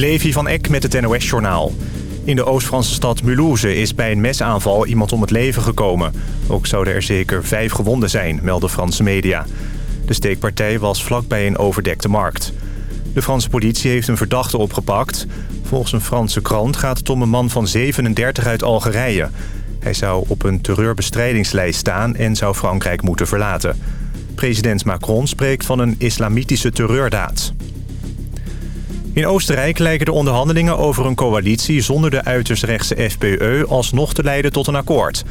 Levi van Eck met het NOS-journaal. In de Oost-Franse stad Mulhouse is bij een mesaanval iemand om het leven gekomen. Ook zouden er zeker vijf gewonden zijn, melden Franse media. De steekpartij was vlakbij een overdekte markt. De Franse politie heeft een verdachte opgepakt. Volgens een Franse krant gaat het om een man van 37 uit Algerije. Hij zou op een terreurbestrijdingslijst staan en zou Frankrijk moeten verlaten. President Macron spreekt van een islamitische terreurdaad. In Oostenrijk lijken de onderhandelingen over een coalitie... zonder de uiterst rechtse FPE alsnog te leiden tot een akkoord.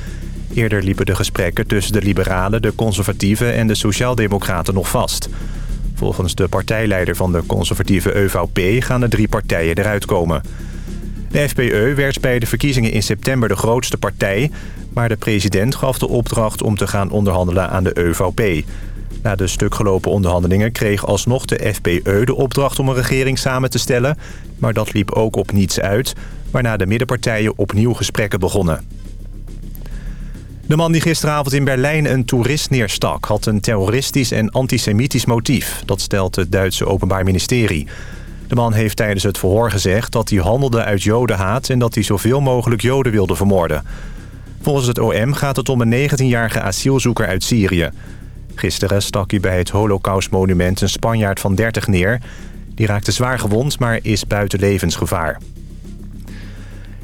Eerder liepen de gesprekken tussen de liberalen, de conservatieven... en de sociaaldemocraten nog vast. Volgens de partijleider van de conservatieve EVP gaan de drie partijen eruit komen. De FPE werd bij de verkiezingen in september de grootste partij... maar de president gaf de opdracht om te gaan onderhandelen aan de EVP... Na de stukgelopen onderhandelingen kreeg alsnog de FPE de opdracht om een regering samen te stellen. Maar dat liep ook op niets uit, waarna de middenpartijen opnieuw gesprekken begonnen. De man die gisteravond in Berlijn een toerist neerstak... had een terroristisch en antisemitisch motief. Dat stelt het Duitse Openbaar Ministerie. De man heeft tijdens het verhoor gezegd dat hij handelde uit jodenhaat... en dat hij zoveel mogelijk joden wilde vermoorden. Volgens het OM gaat het om een 19-jarige asielzoeker uit Syrië. Gisteren stak hij bij het Holocaustmonument een Spanjaard van 30 neer. Die raakte zwaar gewond, maar is buiten levensgevaar.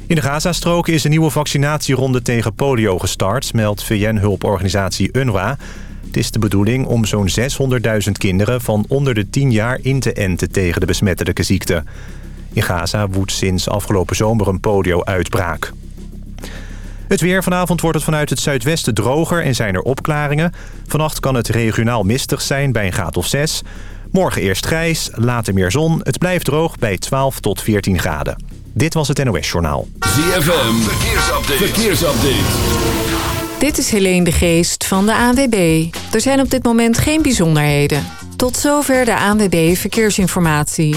In de Gazastrook is een nieuwe vaccinatieronde tegen polio gestart... meldt VN-hulporganisatie UNRWA. Het is de bedoeling om zo'n 600.000 kinderen van onder de 10 jaar in te enten tegen de besmettelijke ziekte. In Gaza woedt sinds afgelopen zomer een polio-uitbraak. Het weer. Vanavond wordt het vanuit het zuidwesten droger en zijn er opklaringen. Vannacht kan het regionaal mistig zijn bij een graad of 6. Morgen eerst grijs, later meer zon. Het blijft droog bij 12 tot 14 graden. Dit was het NOS Journaal. ZFM. Verkeersupdate. Verkeersupdate. Dit is Helene de Geest van de ANWB. Er zijn op dit moment geen bijzonderheden. Tot zover de ANWB Verkeersinformatie.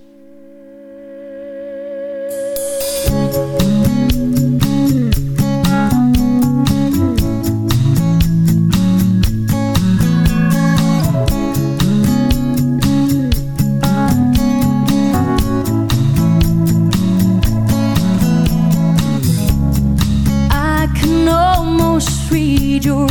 yo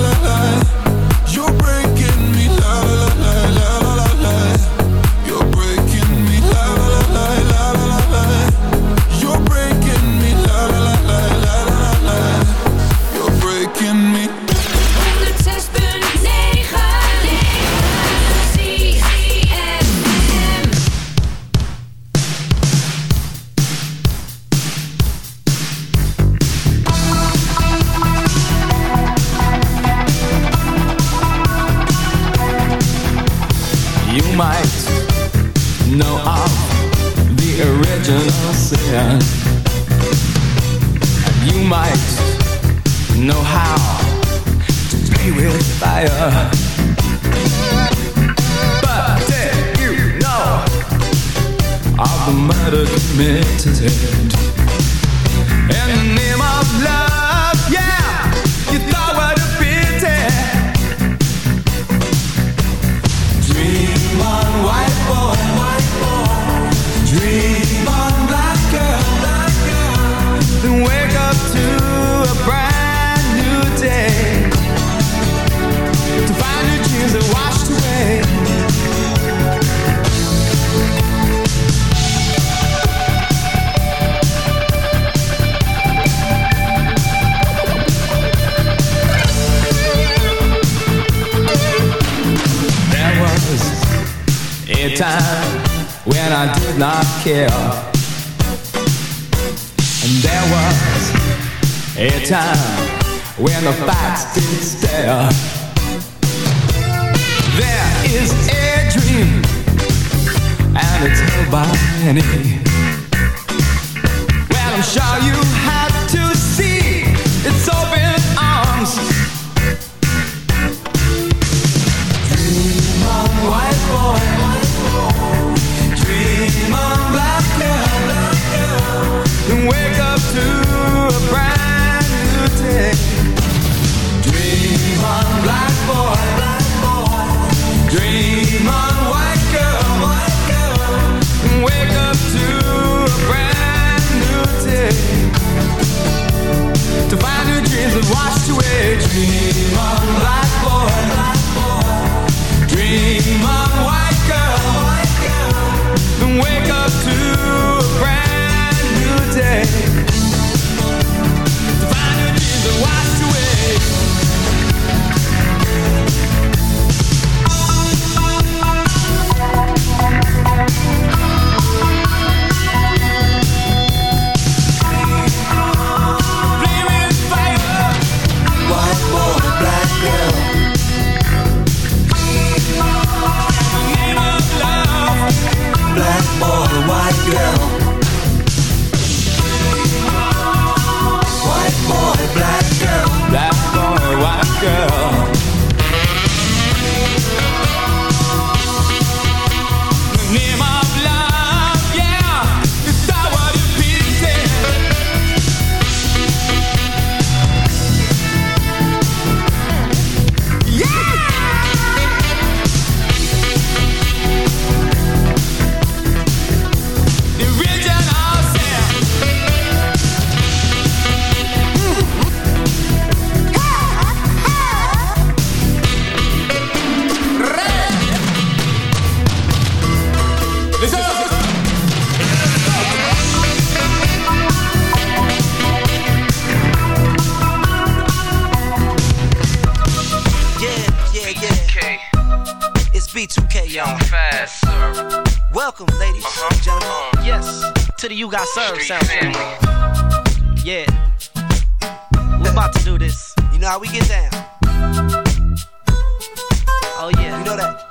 I'm sure you have to see its open arms. Dream on, white boy. Dream on, black girl. Wake up to dream Black boy, black girl. Black boy, white girl. You Got Served sound Yeah, we're about to do this. You know how we get down. Oh yeah, you know that.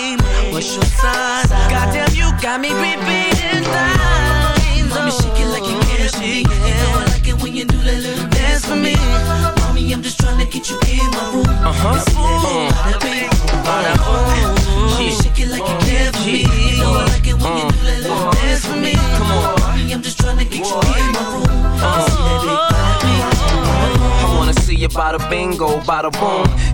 Your size? Goddamn, you got me repeating lines. Let me shake it like you can me. You know I like it when you do that little dance for me. Mommy, I'm just trying to get you in my room. Uh huh. And see that big mm. bada bing, She shake it like you care for me. You know I like it when you do that little mm. dance for me. Come on, mommy, I'm just trying to get you in my room. Uh-huh. And see that big you bada bingo, bada boom.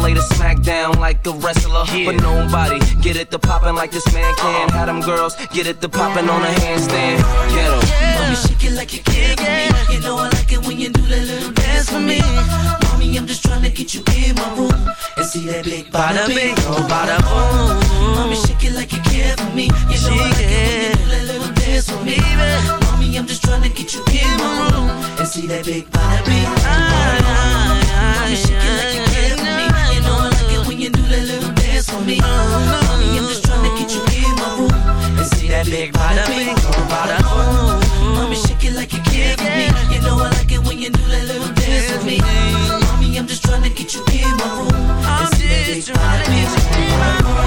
lay the smack down like a wrestler. But nobody get it to poppin' like this man can. Uh-huh. Have them girls get it to poppin' on a handstand. Get em. Mommy, shake it like you care for me. You know I like it when you do that little dance for me. Mommy, I'm just trying to get you in my room and see that big bada bing, oh bada uh-huh. boom. Mommy, shake it like you care for me. You know I like it when you do that little dance for me. Mommy, I'm just trying to get you in my room and see that big bada bing, oh bada boom. Mommy, shake it like that big bada bing, bada boom. Mommy, shake it like you care for me. You know I like it when you do that little dance for me. Mommy, I'm just trying to get you in my room and see that big bada bing, bada boom.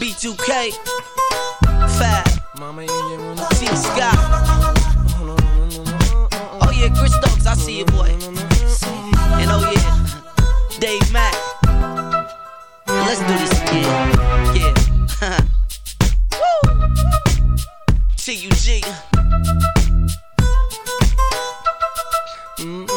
B2K, Fab, T Scott Oh yeah, Chris Stokes, I see you, Let's do this again. Yeah. Woo! T-U-G. you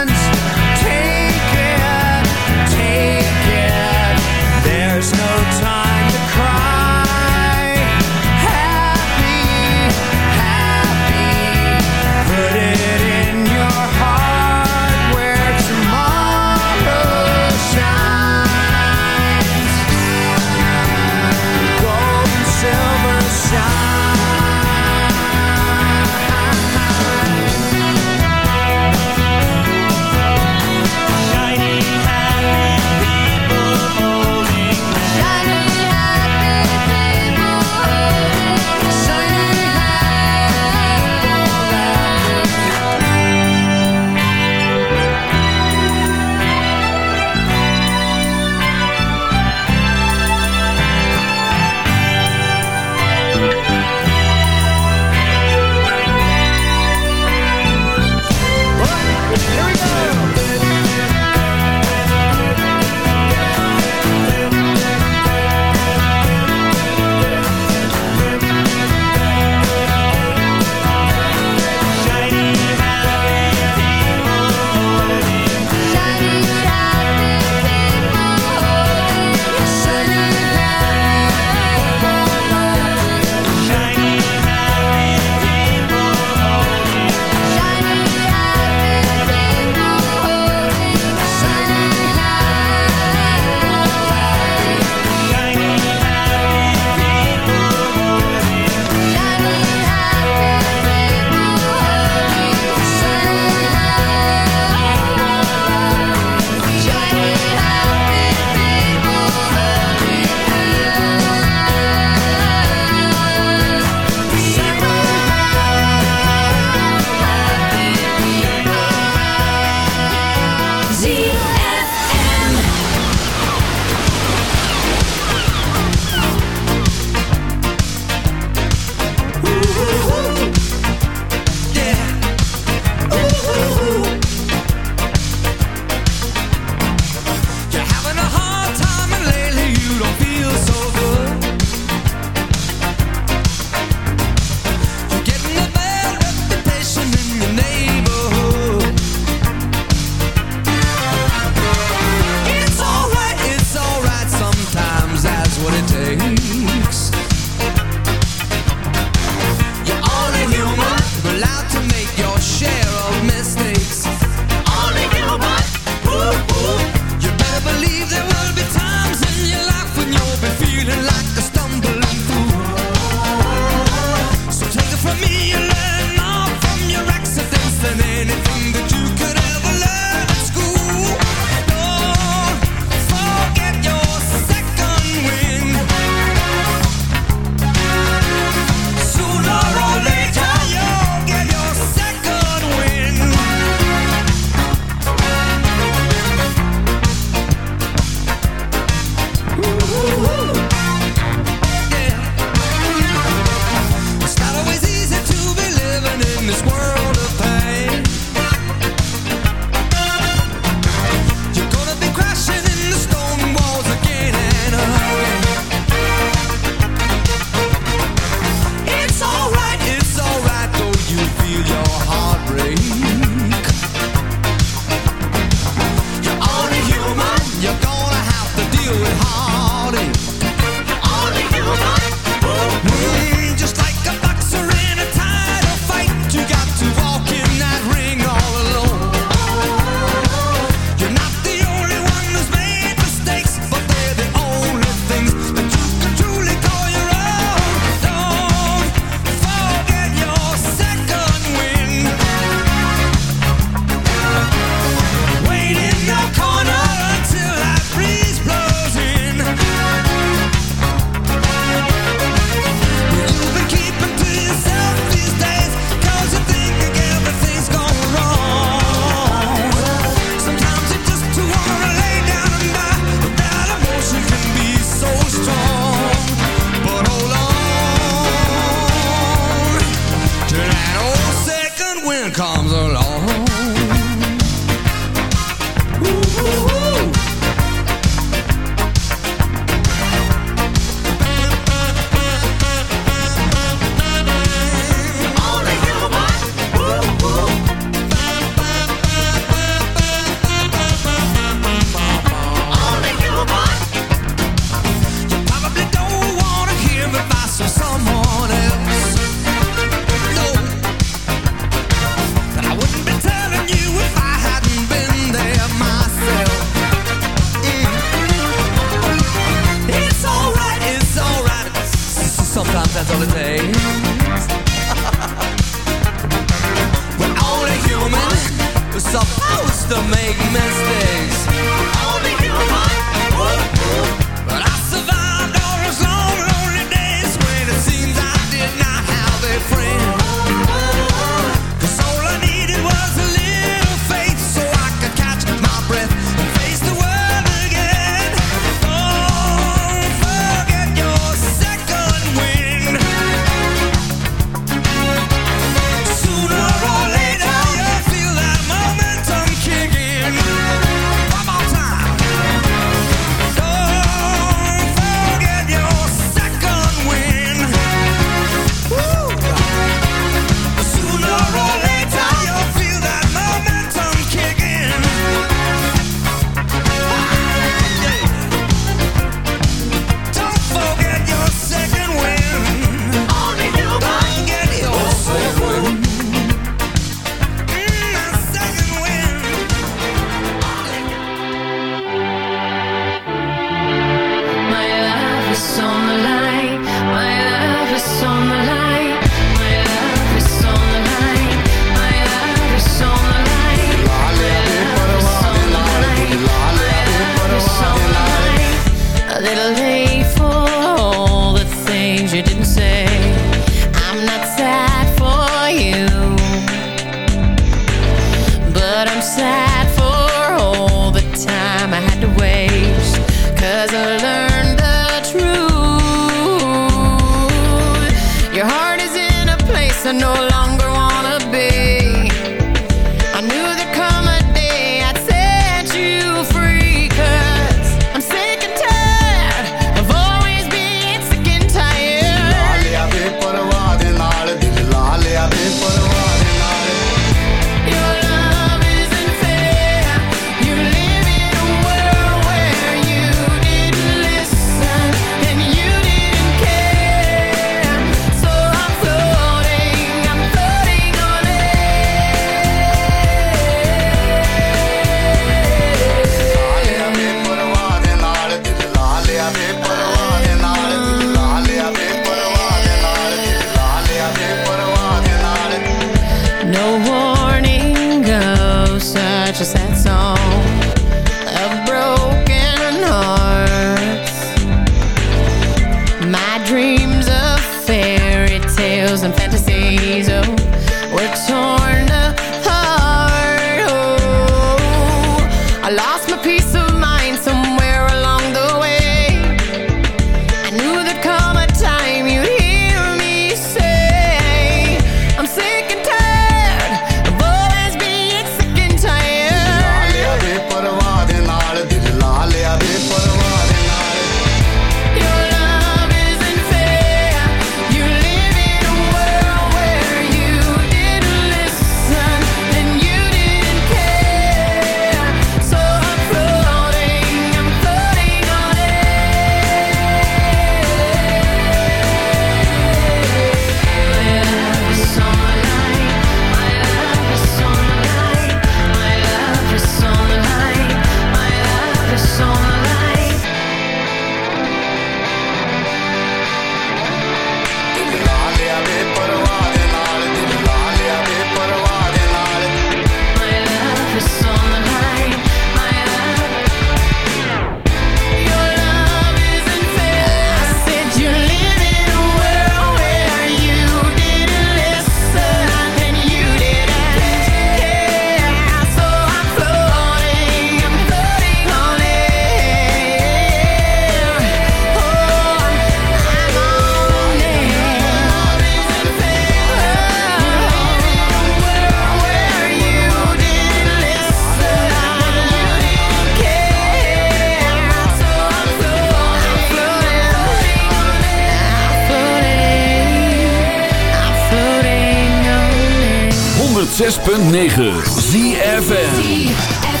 106.9 ZFN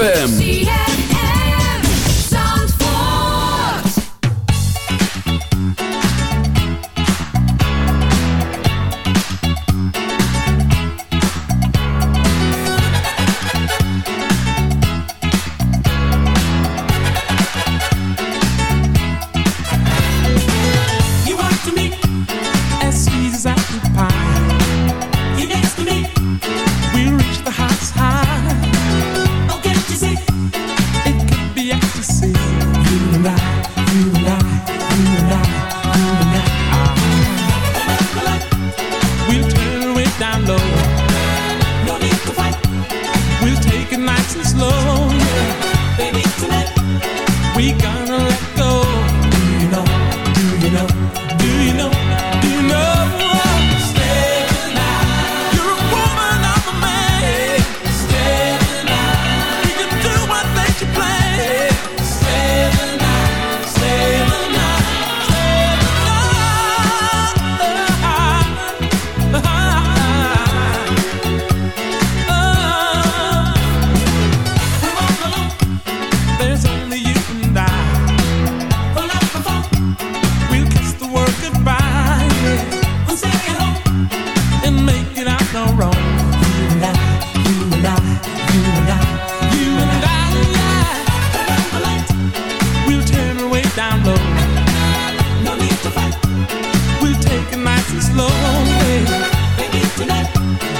ZFM. nights is lonely. Baby, tonight.